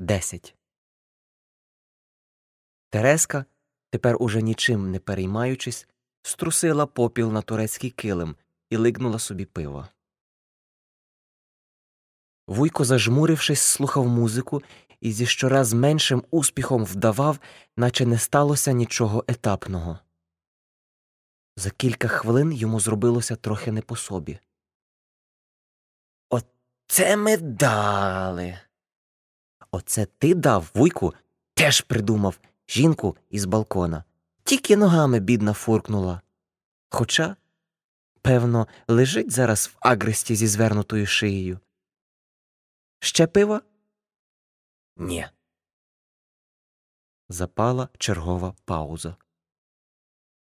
10. Тереска, тепер уже нічим не переймаючись, струсила попіл на турецький килим і лигнула собі пива. Вуйко, зажмурившись, слухав музику і зі щораз меншим успіхом вдавав, наче не сталося нічого етапного. За кілька хвилин йому зробилося трохи не по собі. Оце ми дали. Оце ти дав, вуйку, теж придумав жінку із балкона. Тільки ногами бідна фуркнула. Хоча, певно, лежить зараз в агресті зі звернутою шиєю. Ще пива? Ні. Запала чергова пауза.